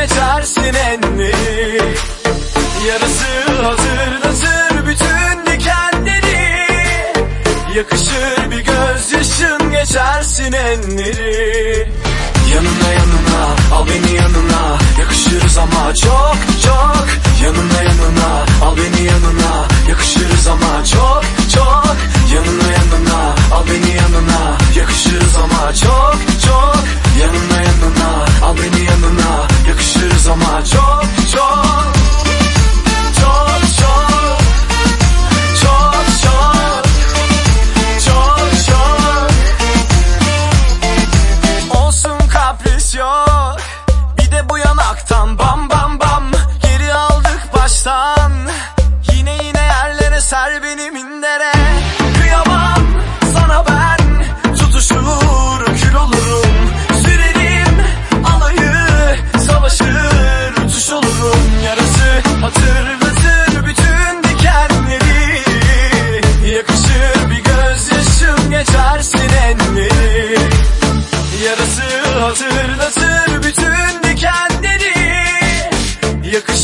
geçersin enleri Yarası hatırlatır bütün dikenleri. Yakışır bir gözyaşın geçersin enleri Yanına yanına al beni yanına. Yakışırız ama çok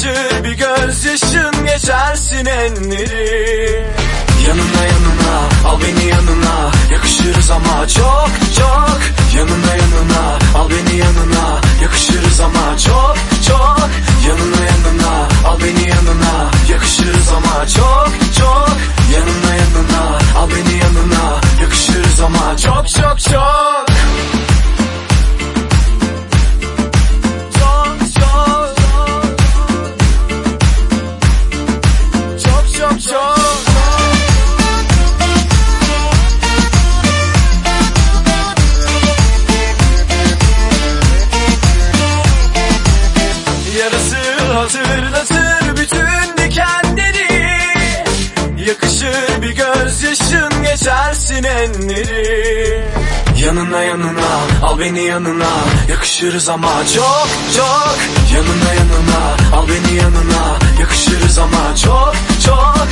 Yakışır bir gözyaşın geçersin enleri Yanına yanına al beni yanına. Yakışırız ama çok çok. Yanına yanına al beni yanına. Yakışırız ama çok hatırlatır bütün dikenleri. Yakışır bir gözyaşın geçersin enleri. Yanına yanına al beni yanına. Yakışırız ama çok çok. Yanına yanına al beni yanına. Yakışırız ama çok çok